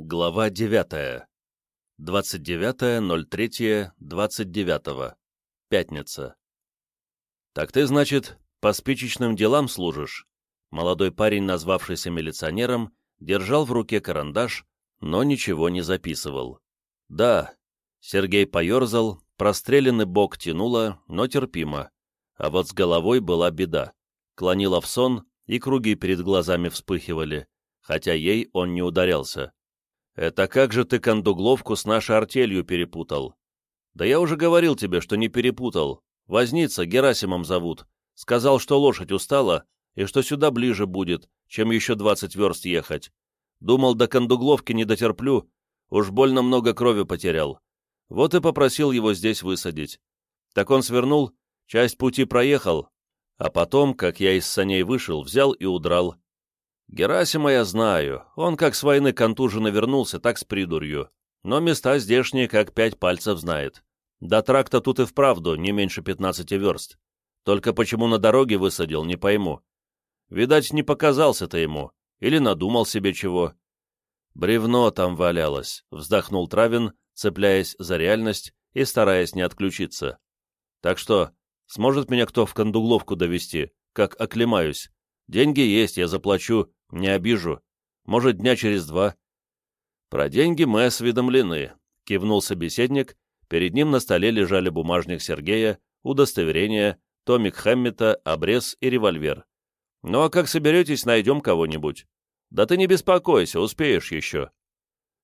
Глава 9. 29.03.29. Пятница. «Так ты, значит, по спичечным делам служишь?» Молодой парень, назвавшийся милиционером, держал в руке карандаш, но ничего не записывал. «Да». Сергей поерзал, простреленный бок тянуло, но терпимо. А вот с головой была беда. Клонила в сон, и круги перед глазами вспыхивали, хотя ей он не ударялся. «Это как же ты кондугловку с нашей артелью перепутал?» «Да я уже говорил тебе, что не перепутал. Возница, Герасимом зовут. Сказал, что лошадь устала, и что сюда ближе будет, чем еще двадцать верст ехать. Думал, до кондугловки не дотерплю, уж больно много крови потерял. Вот и попросил его здесь высадить. Так он свернул, часть пути проехал, а потом, как я из саней вышел, взял и удрал. Герасима я знаю, он как с войны контуженно вернулся, так с придурью. Но места здешние как пять пальцев знает. До тракта тут и вправду не меньше пятнадцати верст. Только почему на дороге высадил, не пойму. Видать, не показался-то ему, или надумал себе чего. Бревно там валялось, вздохнул Травин, цепляясь за реальность и стараясь не отключиться. Так что, сможет меня кто в Кондугловку довести, как оклемаюсь? Деньги есть, я заплачу, не обижу. Может, дня через два. Про деньги мы осведомлены, кивнул собеседник. Перед ним на столе лежали бумажник Сергея, удостоверение, томик Хэммета, обрез и револьвер. Ну а как соберетесь, найдем кого-нибудь. Да ты не беспокойся, успеешь еще.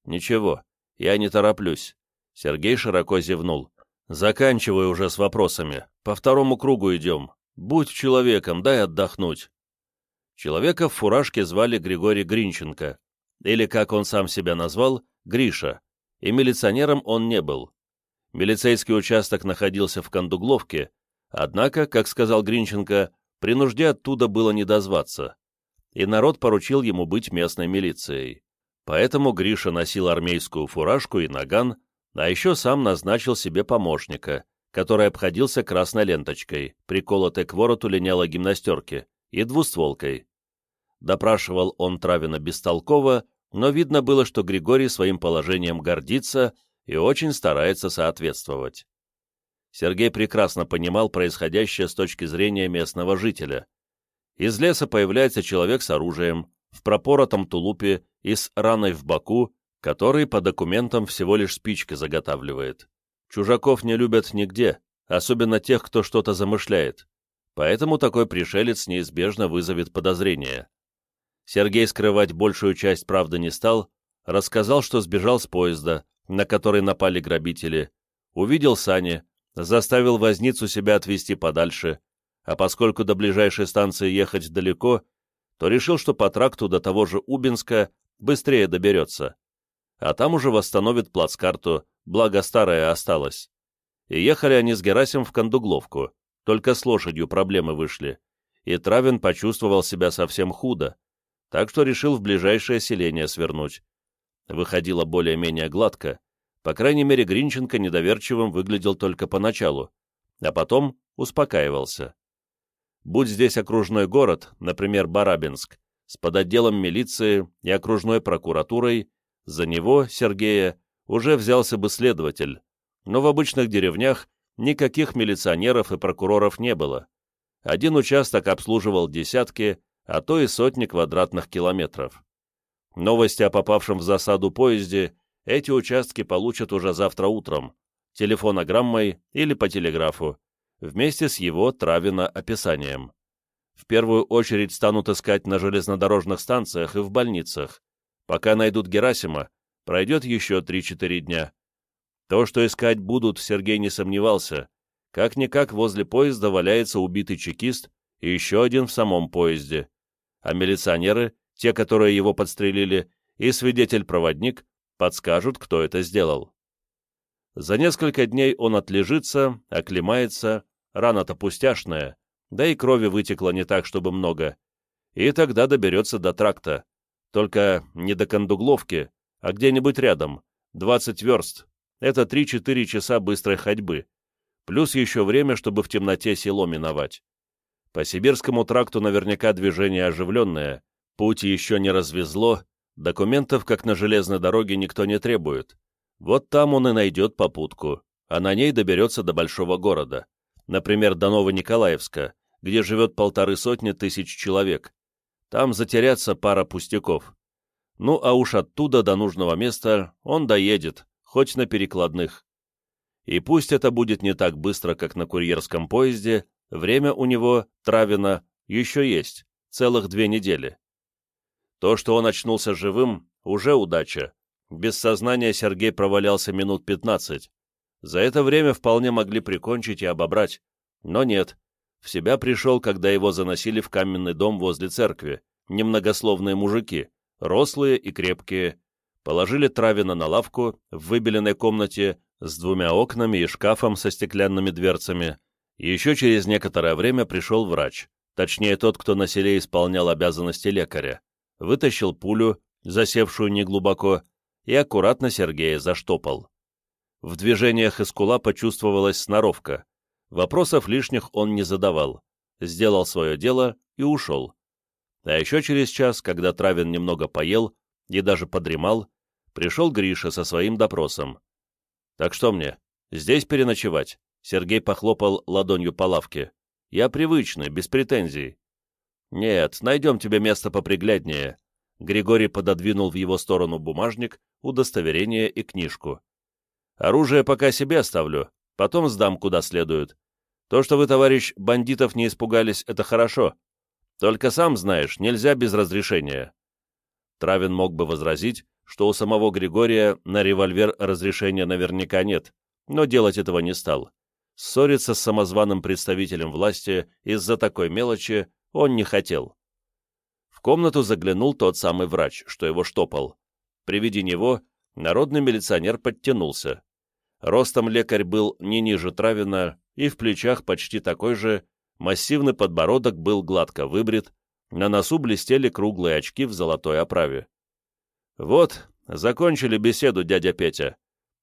Ничего, я не тороплюсь. Сергей широко зевнул. Заканчивай уже с вопросами. По второму кругу идем. Будь человеком, дай отдохнуть. Человека в фуражке звали Григорий Гринченко, или, как он сам себя назвал, Гриша, и милиционером он не был. Милицейский участок находился в Кондугловке, однако, как сказал Гринченко, при нужде оттуда было не дозваться, и народ поручил ему быть местной милицией. Поэтому Гриша носил армейскую фуражку и наган, а еще сам назначил себе помощника, который обходился красной ленточкой, приколотой к вороту линялой гимнастерки, и двустволкой. Допрашивал он Травина бестолково, но видно было, что Григорий своим положением гордится и очень старается соответствовать. Сергей прекрасно понимал происходящее с точки зрения местного жителя. Из леса появляется человек с оружием, в пропоротом тулупе и с раной в боку, который по документам всего лишь спички заготавливает. Чужаков не любят нигде, особенно тех, кто что-то замышляет поэтому такой пришелец неизбежно вызовет подозрения. Сергей скрывать большую часть правды не стал, рассказал, что сбежал с поезда, на который напали грабители, увидел сани, заставил возницу себя отвезти подальше, а поскольку до ближайшей станции ехать далеко, то решил, что по тракту до того же Убинска быстрее доберется. А там уже восстановит плацкарту, благо старая осталась. И ехали они с Герасим в Кондугловку. Только с лошадью проблемы вышли, и Травин почувствовал себя совсем худо, так что решил в ближайшее селение свернуть. Выходило более-менее гладко, по крайней мере Гринченко недоверчивым выглядел только поначалу, а потом успокаивался. Будь здесь окружной город, например, Барабинск, с подотделом милиции и окружной прокуратурой, за него, Сергея, уже взялся бы следователь, но в обычных деревнях никаких милиционеров и прокуроров не было. Один участок обслуживал десятки, а то и сотни квадратных километров. Новости о попавшем в засаду поезде эти участки получат уже завтра утром, телефонограммой или по телеграфу, вместе с его Травина описанием. В первую очередь станут искать на железнодорожных станциях и в больницах. Пока найдут Герасима, пройдет еще 3-4 дня. То, что искать будут, Сергей не сомневался. Как-никак возле поезда валяется убитый чекист и еще один в самом поезде. А милиционеры, те, которые его подстрелили, и свидетель-проводник подскажут, кто это сделал. За несколько дней он отлежится, оклемается, рана-то пустяшная, да и крови вытекло не так, чтобы много, и тогда доберется до тракта. Только не до Кондугловки, а где-нибудь рядом, 20 верст, это 3-4 часа быстрой ходьбы, плюс еще время, чтобы в темноте село миновать. По Сибирскому тракту наверняка движение оживленное, путь еще не развезло, Документов, как на железной дороге, никто не требует. Вот там он и найдет попутку, а на ней доберется до большого города, например, до Новониколаевска, где живет полторы сотни тысяч человек. Там затеряться пара пустяков. Ну а уж оттуда до нужного места он доедет, хоть на перекладных. И пусть это будет не так быстро, как на курьерском поезде, время у него, Травина, еще есть, целых две недели. То, что он очнулся живым, уже удача. Без сознания Сергей провалялся минут пятнадцать. За это время вполне могли прикончить и обобрать. Но нет. В себя пришел, когда его заносили в каменный дом возле церкви. Немногословные мужики, рослые и крепкие. Положили Травина на лавку в выбеленной комнате с двумя окнами и шкафом со стеклянными дверцами. Еще через некоторое время пришел врач, точнее тот, кто на селе исполнял обязанности лекаря. Вытащил пулю, засевшую неглубоко, и аккуратно Сергея заштопал. В движениях из кула почувствовалась сноровка. Вопросов лишних он не задавал. Сделал свое дело и ушел. А еще через час, когда Травин немного поел и даже подремал, пришел Гриша со своим допросом. «Так что мне, здесь переночевать?» Сергей похлопал ладонью по лавке. «Я привычный, без претензий». «Нет, найдем тебе место попригляднее». Григорий пододвинул в его сторону бумажник, удостоверение и книжку. Оружие пока себе оставлю, потом сдам куда следует. То, что вы, товарищ, бандитов не испугались, это хорошо. Только сам знаешь, нельзя без разрешения». Травин мог бы возразить, что у самого Григория на револьвер разрешения наверняка нет, но делать этого не стал. Ссориться с самозваным представителем власти из-за такой мелочи он не хотел. В комнату заглянул тот самый врач, что его штопал. При виде него Народный милиционер подтянулся. Ростом лекарь был не ниже Травина и в плечах почти такой же, массивный подбородок был гладко выбрит, на носу блестели круглые очки в золотой оправе. «Вот, закончили беседу, дядя Петя,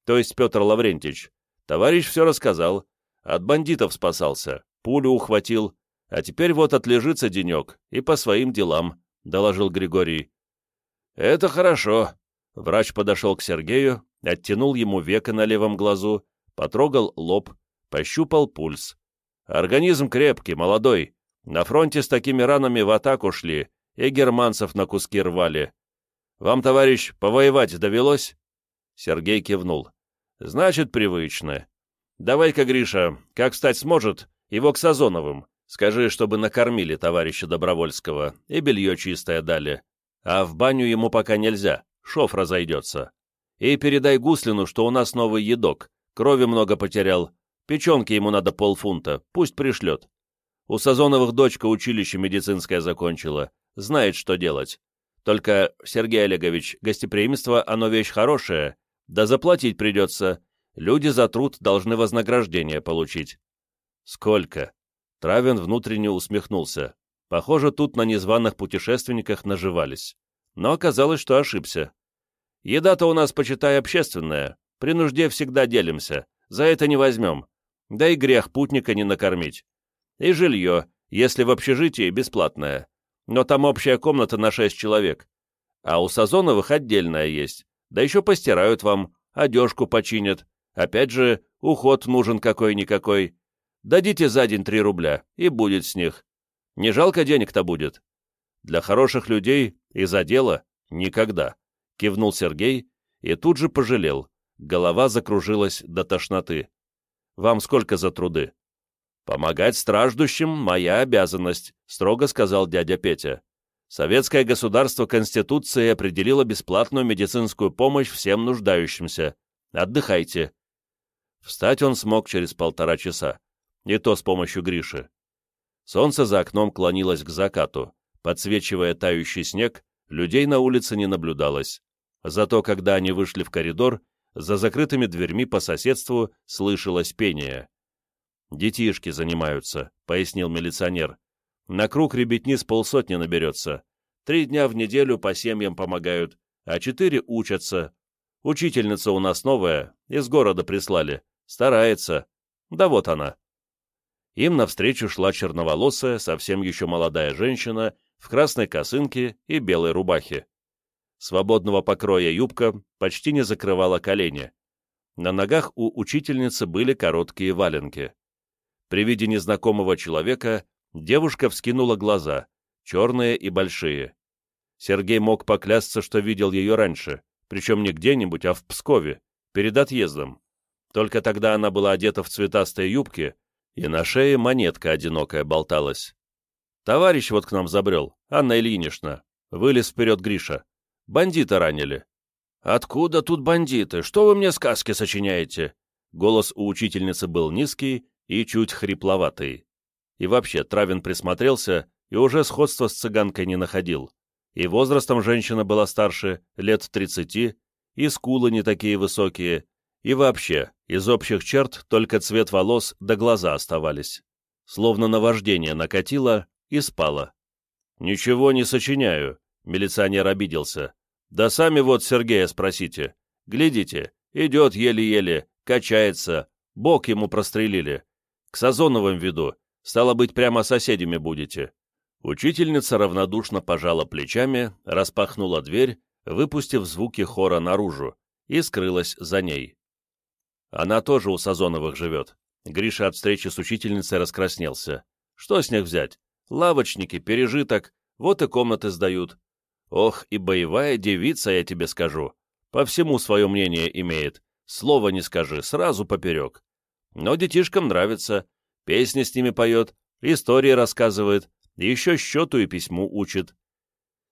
то есть Петр Лаврентич. Товарищ все рассказал, от бандитов спасался, пулю ухватил, а теперь вот отлежится денек и по своим делам», — доложил Григорий. «Это хорошо», Врач подошел к Сергею, оттянул ему веко на левом глазу, потрогал лоб, пощупал пульс. Организм крепкий, молодой. На фронте с такими ранами в атаку шли и германцев на куски рвали. Вам, товарищ, повоевать довелось?» Сергей кивнул. «Значит, привычно. Давай-ка, Гриша, как встать сможет, его к Сазоновым. Скажи, чтобы накормили товарища Добровольского и белье чистое дали. А в баню ему пока нельзя шов разойдется. И передай Гуслину, что у нас новый едок, крови много потерял, печенки ему надо полфунта, пусть пришлет. У Сазоновых дочка училище медицинское закончила, знает, что делать. Только, Сергей Олегович, гостеприимство, оно вещь хорошая, да заплатить придется. Люди за труд должны вознаграждение получить. Сколько? Травин внутренне усмехнулся. Похоже, тут на незваных путешественниках наживались но оказалось, что ошибся. Еда-то у нас, почитай, общественная, при нужде всегда делимся, за это не возьмем, да и грех путника не накормить. И жилье, если в общежитии, бесплатное, но там общая комната на шесть человек, а у Сазоновых отдельная есть, да еще постирают вам, одежку починят, опять же, уход нужен какой-никакой. Дадите за день три рубля, и будет с них. Не жалко денег-то будет. Для хороших людей и за дело никогда, кивнул Сергей и тут же пожалел. Голова закружилась до тошноты. Вам сколько за труды? Помогать страждущим — моя обязанность, строго сказал дядя Петя. Советское государство Конституции определило бесплатную медицинскую помощь всем нуждающимся. Отдыхайте. Встать он смог через полтора часа, и то с помощью Гриши. Солнце за окном клонилось к закату. Подсвечивая тающий снег, людей на улице не наблюдалось. Зато когда они вышли в коридор, за закрытыми дверьми по соседству слышалось пение. «Детишки занимаются», — пояснил милиционер. «На круг ребятни с полсотни наберется. Три дня в неделю по семьям помогают, а четыре учатся. Учительница у нас новая, из города прислали. Старается. Да вот она». Им навстречу шла черноволосая, совсем еще молодая женщина в красной косынке и белой рубахе. Свободного покроя юбка почти не закрывала колени. На ногах у учительницы были короткие валенки. При виде незнакомого человека девушка вскинула глаза, черные и большие. Сергей мог поклясться, что видел ее раньше, причем не где-нибудь, а в Пскове, перед отъездом. Только тогда она была одета в цветастые юбки, и на шее монетка одинокая болталась. «Товарищ вот к нам забрел, Анна Ильинична», — вылез вперед Гриша. «Бандита ранили». «Откуда тут бандиты? Что вы мне сказки сочиняете?» Голос у учительницы был низкий и чуть хрипловатый. И вообще, Травин присмотрелся и уже сходства с цыганкой не находил. И возрастом женщина была старше, лет тридцати, и скулы не такие высокие, и вообще, из общих черт только цвет волос да глаза оставались. Словно наваждение накатило и спало. «Ничего не сочиняю», — милиционер обиделся. «Да сами вот Сергея спросите. Глядите, идет еле-еле, качается, бок ему прострелили. К Сазоновым веду, стало быть, прямо соседями будете». Учительница равнодушно пожала плечами, распахнула дверь, выпустив звуки хора наружу, и скрылась за ней. Она тоже у Сазоновых живет. Гриша от встречи с учительницей раскраснелся. Что с них взять? Лавочники, пережиток, вот и комнаты сдают. Ох, и боевая девица, я тебе скажу. По всему свое мнение имеет. Слова не скажи, сразу поперек. Но детишкам нравится. Песни с ними поет, истории рассказывает, еще счету и письму учит.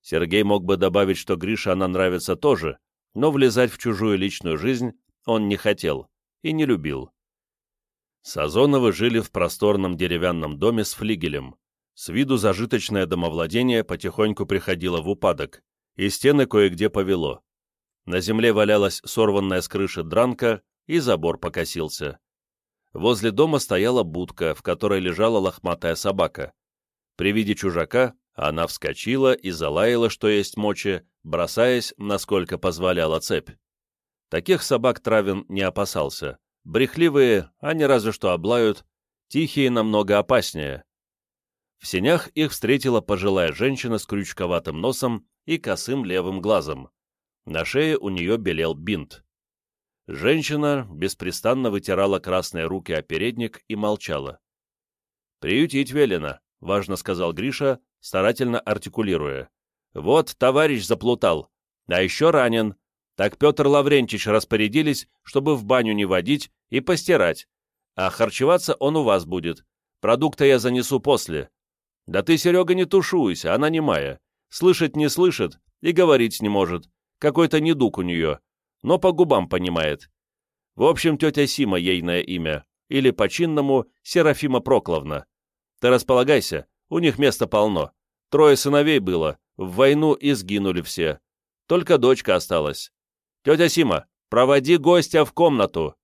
Сергей мог бы добавить, что Гриша она нравится тоже, но влезать в чужую личную жизнь он не хотел и не любил. Сазоновы жили в просторном деревянном доме с флигелем. С виду зажиточное домовладение потихоньку приходило в упадок, и стены кое-где повело. На земле валялась сорванная с крыши дранка, и забор покосился. Возле дома стояла будка, в которой лежала лохматая собака. При виде чужака она вскочила и залаяла, что есть мочи, бросаясь, насколько позволяла цепь. Таких собак Травин не опасался. Брехливые, они разве что облают, тихие намного опаснее. В сенях их встретила пожилая женщина с крючковатым носом и косым левым глазом. На шее у нее белел бинт. Женщина беспрестанно вытирала красные руки о передник и молчала. «Приютить велено», — важно сказал Гриша, старательно артикулируя. «Вот товарищ заплутал, а еще ранен, так Петр Лаврентич распорядились, чтобы в баню не водить и постирать. А харчеваться он у вас будет. Продукта я занесу после. Да ты, Серега, не тушуйся, она не моя. Слышать не слышит и говорить не может. Какой-то недуг у нее, но по губам понимает. В общем, тетя Сима ейное имя, или по-чинному Серафима Прокловна. Ты располагайся, у них места полно. Трое сыновей было, в войну и сгинули все. Только дочка осталась. «Тетя Сима, проводи гостя в комнату!»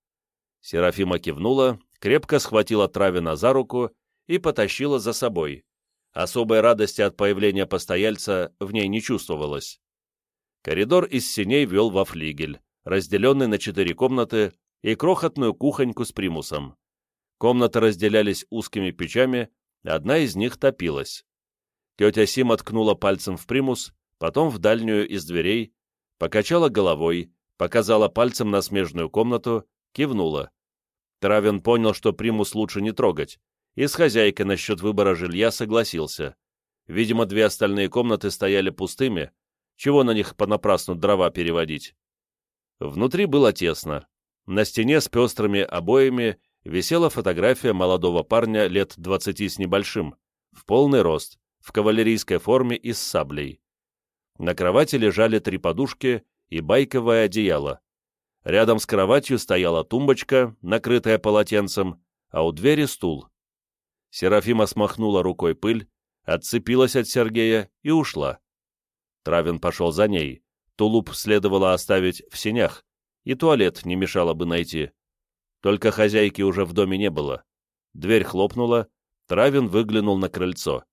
Серафима кивнула, крепко схватила Травина за руку и потащила за собой. Особой радости от появления постояльца в ней не чувствовалось. Коридор из синей вел во флигель, разделенный на четыре комнаты и крохотную кухоньку с примусом. Комнаты разделялись узкими печами, одна из них топилась. Тетя Сима ткнула пальцем в примус, потом в дальнюю из дверей, покачала головой, показала пальцем на смежную комнату, кивнула. Травин понял, что примус лучше не трогать, и с хозяйкой насчет выбора жилья согласился. Видимо, две остальные комнаты стояли пустыми, чего на них понапрасну дрова переводить. Внутри было тесно. На стене с пестрыми обоями висела фотография молодого парня лет двадцати с небольшим, в полный рост, в кавалерийской форме и с саблей. На кровати лежали три подушки и байковое одеяло. Рядом с кроватью стояла тумбочка, накрытая полотенцем, а у двери стул. Серафима смахнула рукой пыль, отцепилась от Сергея и ушла. Травин пошел за ней. Тулуп следовало оставить в сенях, и туалет не мешало бы найти. Только хозяйки уже в доме не было. Дверь хлопнула, Травин выглянул на крыльцо.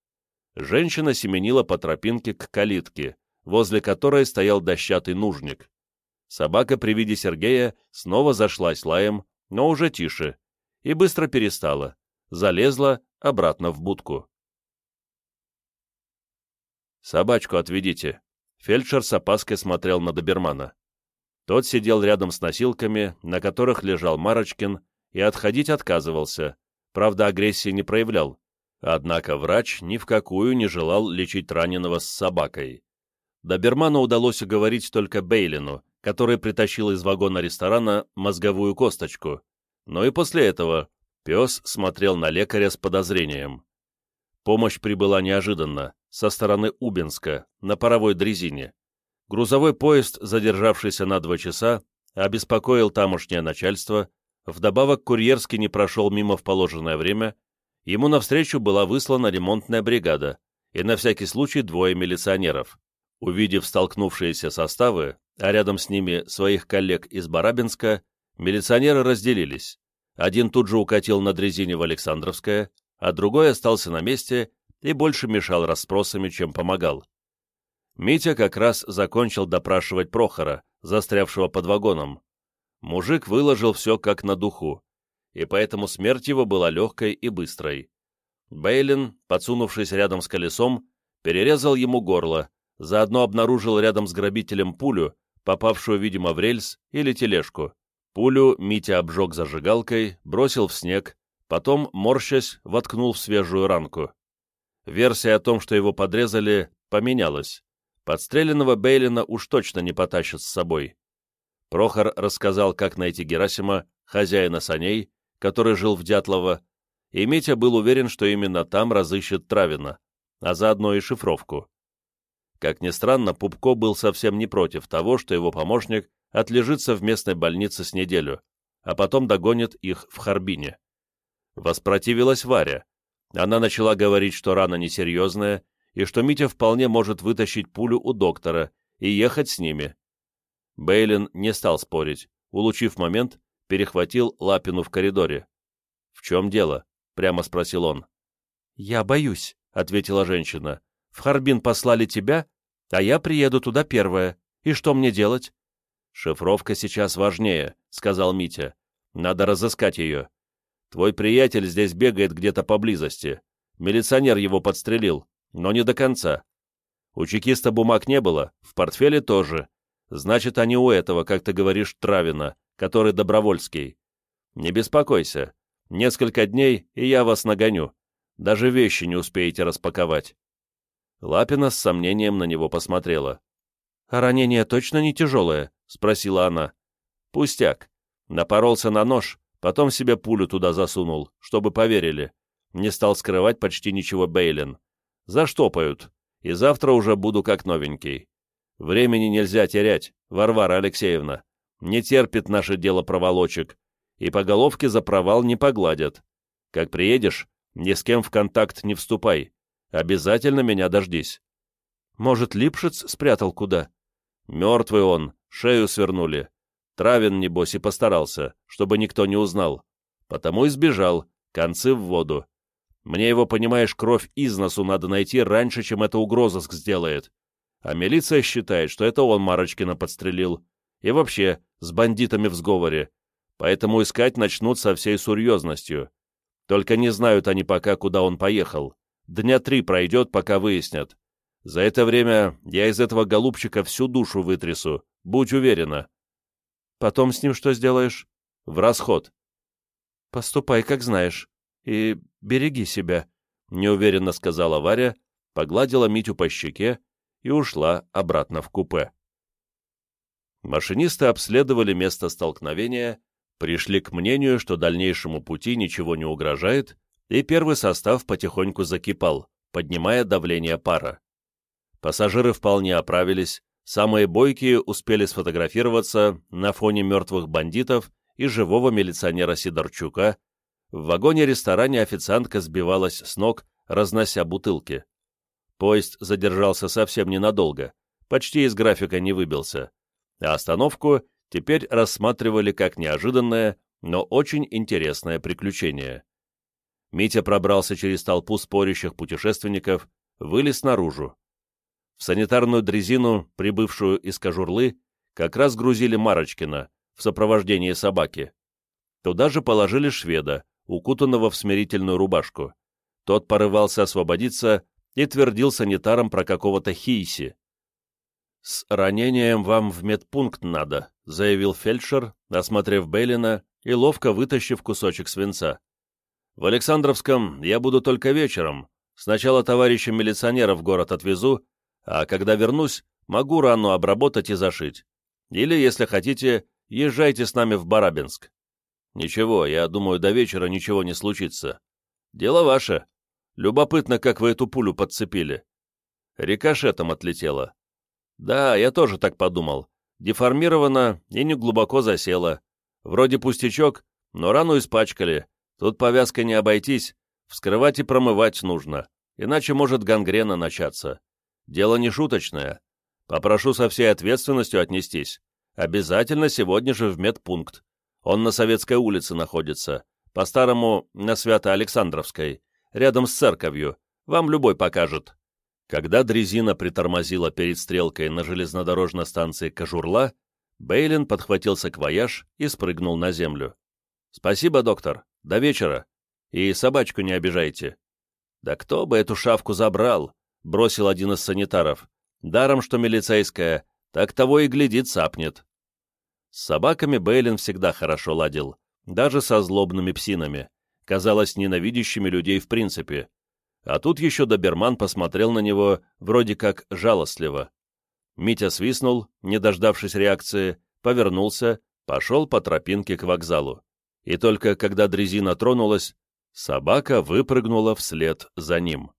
Женщина семенила по тропинке к калитке, возле которой стоял дощатый нужник. Собака при виде Сергея снова зашлась лаем, но уже тише, и быстро перестала, залезла обратно в будку. «Собачку отведите». Фельдшер с опаской смотрел на добермана. Тот сидел рядом с носилками, на которых лежал Марочкин, и отходить отказывался, правда, агрессии не проявлял. Однако врач ни в какую не желал лечить раненого с собакой. Доберману удалось уговорить только Бейлину, который притащил из вагона ресторана мозговую косточку. Но и после этого пес смотрел на лекаря с подозрением. Помощь прибыла неожиданно, со стороны Убинска, на паровой дрезине. Грузовой поезд, задержавшийся на два часа, обеспокоил тамошнее начальство, вдобавок курьерский не прошел мимо в положенное время, ему навстречу была выслана ремонтная бригада и на всякий случай двое милиционеров. Увидев столкнувшиеся составы, а рядом с ними своих коллег из Барабинска, милиционеры разделились. Один тут же укатил на дрезине в Александровское, а другой остался на месте и больше мешал расспросами, чем помогал. Митя как раз закончил допрашивать Прохора, застрявшего под вагоном. Мужик выложил все как на духу, и поэтому смерть его была легкой и быстрой. Бейлин, подсунувшись рядом с колесом, перерезал ему горло, заодно обнаружил рядом с грабителем пулю, попавшую, видимо, в рельс или тележку. Пулю Митя обжег зажигалкой, бросил в снег, потом, морщась, воткнул в свежую ранку. Версия о том, что его подрезали, поменялась. Подстреленного Бейлина уж точно не потащат с собой. Прохор рассказал, как найти Герасима, хозяина саней, который жил в Дятлово, и Митя был уверен, что именно там разыщет Травина, а заодно и шифровку. Как ни странно, Пупко был совсем не против того, что его помощник отлежится в местной больнице с неделю, а потом догонит их в Харбине. Воспротивилась Варя. Она начала говорить, что рана несерьезная, и что Митя вполне может вытащить пулю у доктора и ехать с ними. Бейлин не стал спорить, улучив момент, перехватил Лапину в коридоре. «В чем дело?» — прямо спросил он. «Я боюсь», — ответила женщина. «В Харбин послали тебя, а я приеду туда первая. И что мне делать?» «Шифровка сейчас важнее», — сказал Митя. «Надо разыскать ее. Твой приятель здесь бегает где-то поблизости. Милиционер его подстрелил, но не до конца. У чекиста бумаг не было, в портфеле тоже. Значит, они у этого, как ты говоришь, Травина, который добровольский. Не беспокойся. Несколько дней, и я вас нагоню. Даже вещи не успеете распаковать. Лапина с сомнением на него посмотрела. «А ранение точно не тяжелое?» — спросила она. «Пустяк. Напоролся на нож, потом себе пулю туда засунул, чтобы поверили. Не стал скрывать почти ничего Бейлин. Заштопают, и завтра уже буду как новенький. Времени нельзя терять, Варвара Алексеевна. Не терпит наше дело проволочек, и по головке за провал не погладят. Как приедешь, ни с кем в контакт не вступай. Обязательно меня дождись. Может, Липшиц спрятал куда? Мертвый он, шею свернули. Травин, небось, и постарался, чтобы никто не узнал. Потому и сбежал, концы в воду. Мне его, понимаешь, кровь из носу надо найти раньше, чем это угрозыск сделает. А милиция считает, что это он Марочкина подстрелил. И вообще, с бандитами в сговоре. Поэтому искать начнут со всей серьезностью. Только не знают они пока, куда он поехал. Дня три пройдет, пока выяснят. За это время я из этого голубчика всю душу вытрясу, будь уверена. Потом с ним что сделаешь? В расход. Поступай, как знаешь. И береги себя, — неуверенно сказала Варя, погладила Митю по щеке и ушла обратно в купе. Машинисты обследовали место столкновения, пришли к мнению, что дальнейшему пути ничего не угрожает, и первый состав потихоньку закипал, поднимая давление пара. Пассажиры вполне оправились, самые бойкие успели сфотографироваться на фоне мертвых бандитов и живого милиционера Сидорчука, в вагоне-ресторане официантка сбивалась с ног, разнося бутылки. Поезд задержался совсем ненадолго, почти из графика не выбился, а остановку теперь рассматривали как неожиданное, но очень интересное приключение. Митя пробрался через толпу спорящих путешественников, вылез наружу. В санитарную дрезину, прибывшую из Кожурлы, как раз грузили Марочкина в сопровождении собаки. Туда же положили шведа, укутанного в смирительную рубашку. Тот порывался освободиться и твердил санитарам про какого-то Хейси. «С ранением вам в медпункт надо», — заявил фельдшер, осмотрев Бейлина и ловко вытащив кусочек свинца. «В Александровском я буду только вечером. Сначала товарища милиционера в город отвезу, а когда вернусь, могу рану обработать и зашить. Или, если хотите, езжайте с нами в Барабинск. Ничего, я думаю, до вечера ничего не случится. Дело ваше. Любопытно, как вы эту пулю подцепили. Рикошетом отлетела. Да, я тоже так подумал. Деформирована и не глубоко засела. Вроде пустячок, но рану испачкали. Тут повязкой не обойтись. Вскрывать и промывать нужно. Иначе может гангрена начаться. Дело не шуточное. Попрошу со всей ответственностью отнестись. Обязательно сегодня же в медпункт. Он на Советской улице находится. По-старому, на Свято-Александровской. Рядом с церковью. Вам любой покажет. Когда дрезина притормозила перед стрелкой на железнодорожной станции Кожурла, Бейлин подхватил саквояж и спрыгнул на землю. «Спасибо, доктор. До вечера. И собачку не обижайте». «Да кто бы эту шавку забрал?» — бросил один из санитаров. «Даром, что милицейская, так того и глядит сапнет». С собаками Бейлин всегда хорошо ладил, даже со злобными псинами, казалось, ненавидящими людей в принципе, а тут еще доберман посмотрел на него вроде как жалостливо. Митя свистнул, не дождавшись реакции, повернулся, пошел по тропинке к вокзалу. И только когда дрезина тронулась, собака выпрыгнула вслед за ним.